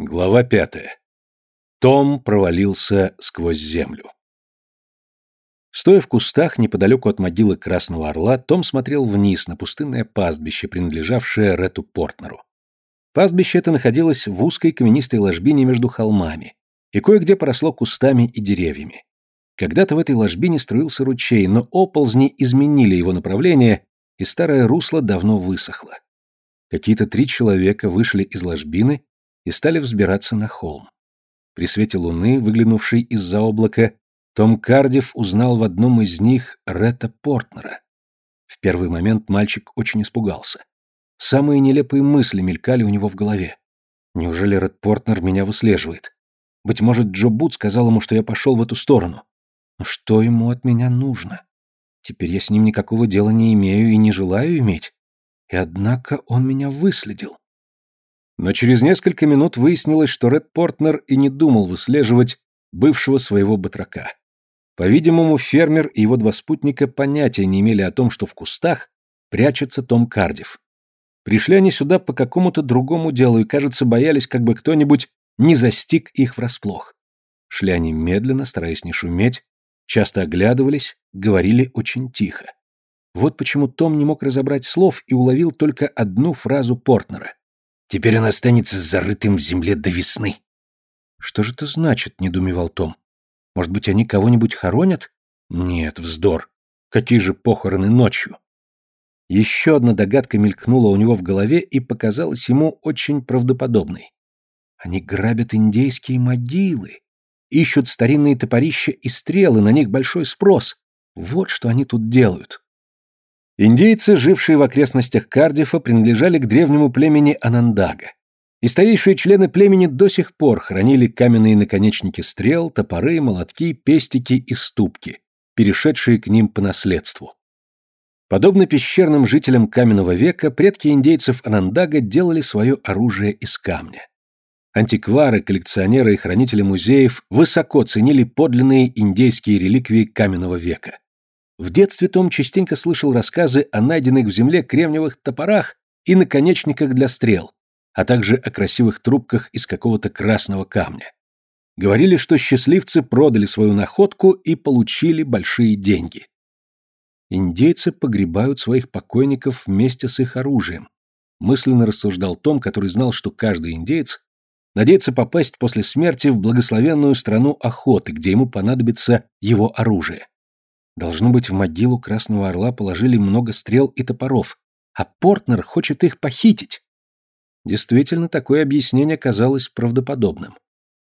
Глава пятая. Том провалился сквозь землю. Стоя в кустах неподалеку от могилы Красного Орла, Том смотрел вниз на пустынное пастбище, принадлежавшее Рету Портнеру. Пастбище это находилось в узкой каменистой ложбине между холмами, и кое-где поросло кустами и деревьями. Когда-то в этой ложбине струился ручей, но оползни изменили его направление, и старое русло давно высохло. Какие-то три человека вышли из ложбины и стали взбираться на холм. При свете луны, выглянувшей из-за облака, том Кардив узнал в одном из них Ретта Портнера. В первый момент мальчик очень испугался. Самые нелепые мысли мелькали у него в голове. Неужели Ред Портнер меня выслеживает? Быть может, Джо Бут сказал ему, что я пошел в эту сторону. Но что ему от меня нужно? Теперь я с ним никакого дела не имею и не желаю иметь. И однако он меня выследил. Но через несколько минут выяснилось, что Ред Портнер и не думал выслеживать бывшего своего батрака. По-видимому, фермер и его два спутника понятия не имели о том, что в кустах прячется Том Кардив. Пришли они сюда по какому-то другому делу и, кажется, боялись, как бы кто-нибудь не застиг их врасплох. Шли они медленно, стараясь не шуметь, часто оглядывались, говорили очень тихо. Вот почему Том не мог разобрать слов и уловил только одну фразу Портнера. Теперь он останется зарытым в земле до весны. Что же это значит, недоумевал Том. Может быть, они кого-нибудь хоронят? Нет, вздор. Какие же похороны ночью? Еще одна догадка мелькнула у него в голове и показалась ему очень правдоподобной. Они грабят индейские могилы, ищут старинные топорища и стрелы, на них большой спрос. Вот что они тут делают. Индейцы, жившие в окрестностях Кардифа, принадлежали к древнему племени Анандага. И старейшие члены племени до сих пор хранили каменные наконечники стрел, топоры, молотки, пестики и ступки, перешедшие к ним по наследству. Подобно пещерным жителям каменного века, предки индейцев Анандага делали свое оружие из камня. Антиквары, коллекционеры и хранители музеев высоко ценили подлинные индейские реликвии каменного века. В детстве Том частенько слышал рассказы о найденных в земле кремниевых топорах и наконечниках для стрел, а также о красивых трубках из какого-то красного камня. Говорили, что счастливцы продали свою находку и получили большие деньги. Индейцы погребают своих покойников вместе с их оружием, мысленно рассуждал Том, который знал, что каждый индейец надеется попасть после смерти в благословенную страну охоты, где ему понадобится его оружие. Должно быть, в могилу Красного Орла положили много стрел и топоров, а Портнер хочет их похитить. Действительно, такое объяснение казалось правдоподобным.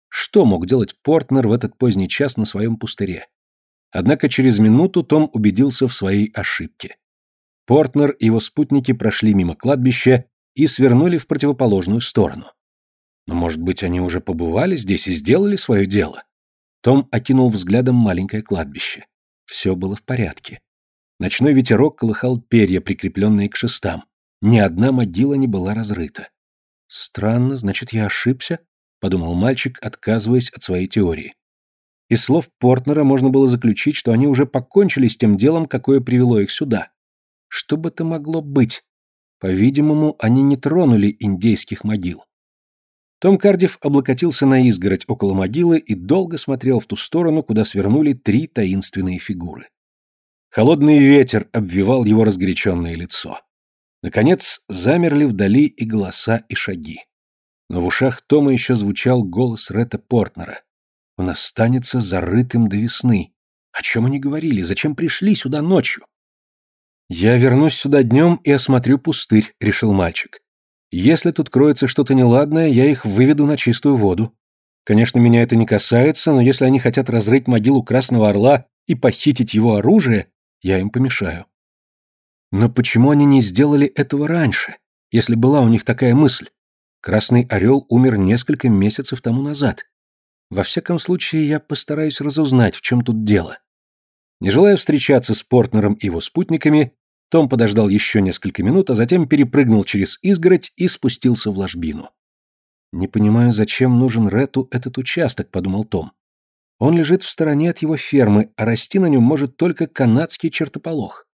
Что мог делать Портнер в этот поздний час на своем пустыре? Однако через минуту Том убедился в своей ошибке. Портнер и его спутники прошли мимо кладбища и свернули в противоположную сторону. Но, может быть, они уже побывали здесь и сделали свое дело? Том окинул взглядом маленькое кладбище. Все было в порядке. Ночной ветерок колыхал перья, прикрепленные к шестам. Ни одна могила не была разрыта. «Странно, значит, я ошибся?» — подумал мальчик, отказываясь от своей теории. Из слов Портнера можно было заключить, что они уже покончили с тем делом, какое привело их сюда. Что бы это могло быть? По-видимому, они не тронули индейских могил. Том Кардив облокотился на изгородь около могилы и долго смотрел в ту сторону, куда свернули три таинственные фигуры. Холодный ветер обвивал его разгоряченное лицо. Наконец, замерли вдали и голоса, и шаги. Но в ушах Тома еще звучал голос Ретта Портнера. Он останется зарытым до весны. О чем они говорили? Зачем пришли сюда ночью? «Я вернусь сюда днем и осмотрю пустырь», — решил мальчик. Если тут кроется что-то неладное, я их выведу на чистую воду. Конечно, меня это не касается, но если они хотят разрыть могилу Красного Орла и похитить его оружие, я им помешаю. Но почему они не сделали этого раньше, если была у них такая мысль? Красный Орел умер несколько месяцев тому назад. Во всяком случае, я постараюсь разузнать, в чем тут дело. Не желая встречаться с Портнером и его спутниками, том подождал еще несколько минут, а затем перепрыгнул через изгородь и спустился в ложбину. «Не понимаю, зачем нужен Рету этот участок», — подумал Том. «Он лежит в стороне от его фермы, а расти на нем может только канадский чертополох».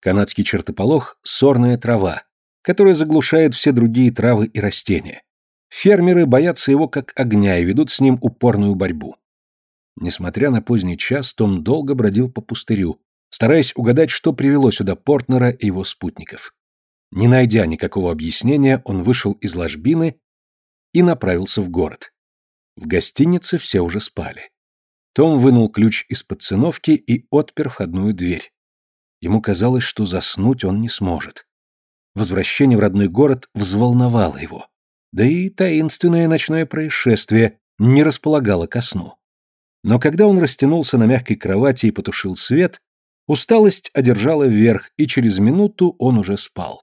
Канадский чертополох — сорная трава, которая заглушает все другие травы и растения. Фермеры боятся его как огня и ведут с ним упорную борьбу. Несмотря на поздний час, Том долго бродил по пустырю, стараясь угадать, что привело сюда Портнера и его спутников. Не найдя никакого объяснения, он вышел из ложбины и направился в город. В гостинице все уже спали. Том вынул ключ из-под циновки и отпер входную дверь. Ему казалось, что заснуть он не сможет. Возвращение в родной город взволновало его. Да и таинственное ночное происшествие не располагало ко сну. Но когда он растянулся на мягкой кровати и потушил свет, усталость одержала верх, и через минуту он уже спал.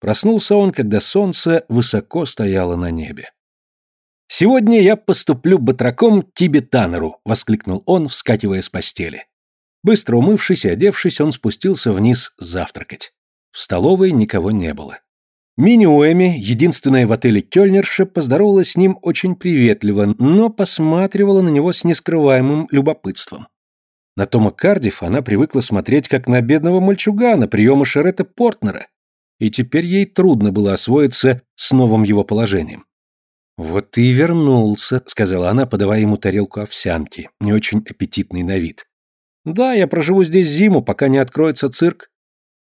Проснулся он, когда солнце высоко стояло на небе. «Сегодня я поступлю батраком Тибетанеру», — воскликнул он, вскакивая с постели. Быстро умывшись и одевшись, он спустился вниз завтракать. В столовой никого не было. Мини Уэми, единственная в отеле Кёльнерша, поздоровалась с ним очень приветливо, но посматривала на него с нескрываемым любопытством. На Тома Кардифа она привыкла смотреть как на бедного мальчугана, приема Шерета Портнера, и теперь ей трудно было освоиться с новым его положением. «Вот ты и вернулся», — сказала она, подавая ему тарелку овсянки, не очень аппетитный на вид. «Да, я проживу здесь зиму, пока не откроется цирк».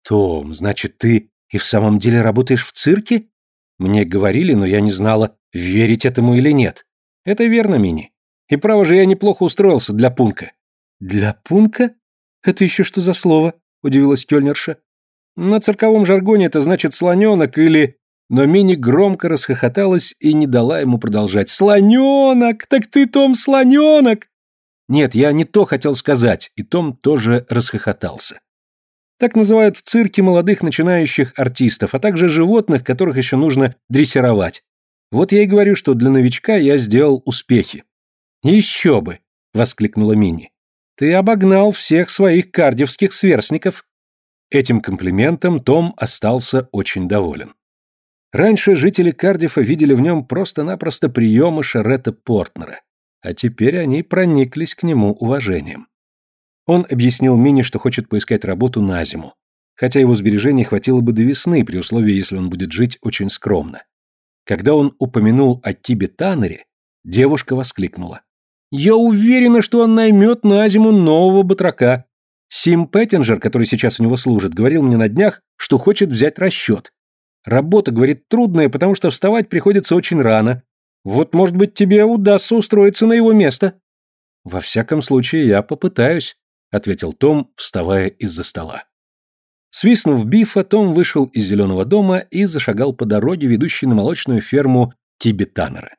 «Том, значит, ты и в самом деле работаешь в цирке?» Мне говорили, но я не знала, верить этому или нет. Это верно, Мини. И право же я неплохо устроился для пунка. Для пунка? Это еще что за слово? Удивилась Кёльнерша. На цирковом жаргоне это значит слоненок или... Но Мини громко расхохоталась и не дала ему продолжать. «Слоненок! Так ты, Том, слоненок!» Нет, я не то хотел сказать, и Том тоже расхохотался. Так называют в цирке молодых начинающих артистов, а также животных, которых еще нужно дрессировать. Вот я и говорю, что для новичка я сделал успехи. «Еще бы!» — воскликнула Мини. «Ты обогнал всех своих кардевских сверстников». Этим комплиментом Том остался очень доволен. Раньше жители Кардифа видели в нем просто-напросто приемы Шаретта Портнера, а теперь они прониклись к нему уважением. Он объяснил Мине, что хочет поискать работу на зиму, хотя его сбережений хватило бы до весны, при условии, если он будет жить очень скромно. Когда он упомянул о Тибе Таннере, девушка воскликнула. «Я уверена, что он наймет на зиму нового батрака. Сим Петтинджер, который сейчас у него служит, говорил мне на днях, что хочет взять расчет. Работа, говорит, трудная, потому что вставать приходится очень рано. Вот, может быть, тебе удастся устроиться на его место». «Во всяком случае, я попытаюсь», — ответил Том, вставая из-за стола. Свистнув бифа, Том вышел из зеленого дома и зашагал по дороге, ведущей на молочную ферму Тибетанера.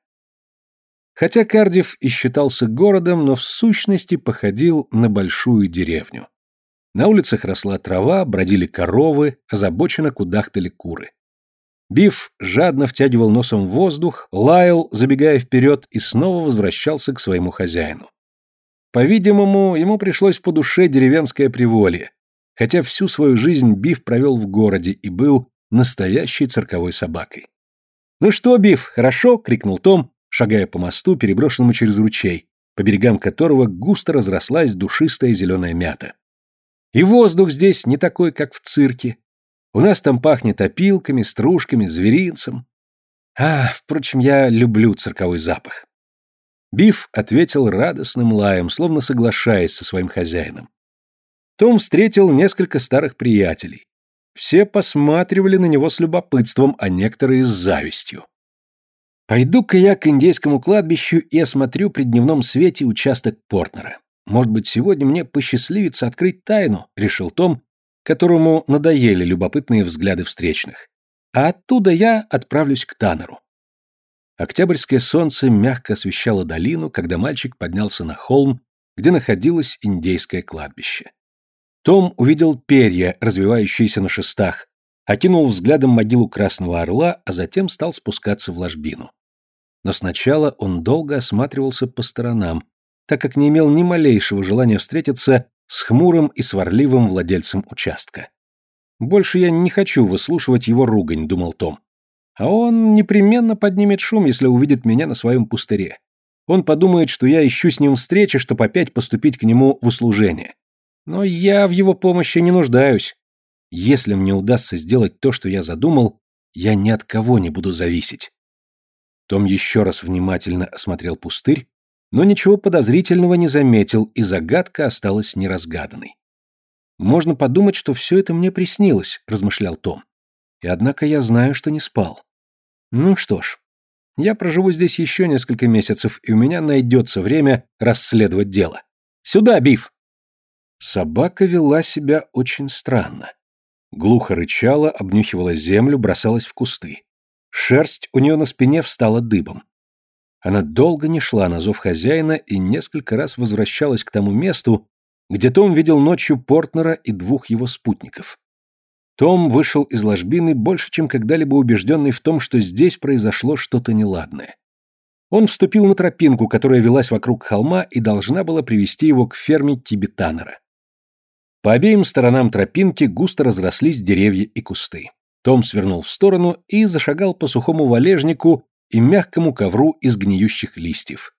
Хотя Кардив и считался городом, но в сущности походил на большую деревню. На улицах росла трава, бродили коровы, озабоченно кудахтали куры. Биф жадно втягивал носом воздух, лаял, забегая вперед, и снова возвращался к своему хозяину. По-видимому, ему пришлось по душе деревенское приволье, хотя всю свою жизнь Биф провел в городе и был настоящей цирковой собакой. «Ну что, Биф, хорошо?» — крикнул Том, шагая по мосту, переброшенному через ручей, по берегам которого густо разрослась душистая зеленая мята. «И воздух здесь не такой, как в цирке. У нас там пахнет опилками, стружками, зверинцем. А, впрочем, я люблю цирковой запах. Биф ответил радостным лаем, словно соглашаясь со своим хозяином. Том встретил несколько старых приятелей. Все посматривали на него с любопытством, а некоторые с завистью. «Пойду-ка я к индейскому кладбищу и осмотрю при дневном свете участок Портнера. Может быть, сегодня мне посчастливится открыть тайну», — решил Том, которому надоели любопытные взгляды встречных. «А оттуда я отправлюсь к Таннеру». Октябрьское солнце мягко освещало долину, когда мальчик поднялся на холм, где находилось индейское кладбище. Том увидел перья, развивающиеся на шестах, окинул взглядом могилу Красного Орла, а затем стал спускаться в ложбину. Но сначала он долго осматривался по сторонам, так как не имел ни малейшего желания встретиться с хмурым и сварливым владельцем участка. «Больше я не хочу выслушивать его ругань», — думал Том. А он непременно поднимет шум, если увидит меня на своем пустыре. Он подумает, что я ищу с ним встречи, чтобы опять поступить к нему в услужение. Но я в его помощи не нуждаюсь. Если мне удастся сделать то, что я задумал, я ни от кого не буду зависеть. Том еще раз внимательно осмотрел пустырь, но ничего подозрительного не заметил, и загадка осталась неразгаданной. «Можно подумать, что все это мне приснилось», — размышлял Том. «И однако я знаю, что не спал. Ну что ж, я проживу здесь еще несколько месяцев, и у меня найдется время расследовать дело. Сюда, Биф!» Собака вела себя очень странно. Глухо рычала, обнюхивала землю, бросалась в кусты. Шерсть у нее на спине встала дыбом. Она долго не шла на зов хозяина и несколько раз возвращалась к тому месту, где Том видел ночью Портнера и двух его спутников. Том вышел из ложбины больше, чем когда-либо убежденный в том, что здесь произошло что-то неладное. Он вступил на тропинку, которая велась вокруг холма и должна была привести его к ферме Тибетанера. По обеим сторонам тропинки густо разрослись деревья и кусты. Том свернул в сторону и зашагал по сухому валежнику и мягкому ковру из гниющих листьев.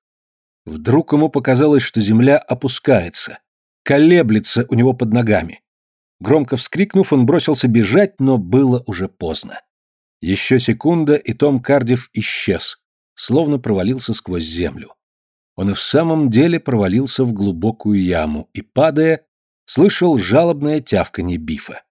Вдруг ему показалось, что земля опускается, колеблется у него под ногами. Громко вскрикнув, он бросился бежать, но было уже поздно. Еще секунда, и Том Кардив исчез, словно провалился сквозь землю. Он и в самом деле провалился в глубокую яму и, падая, слышал жалобное тявканье бифа.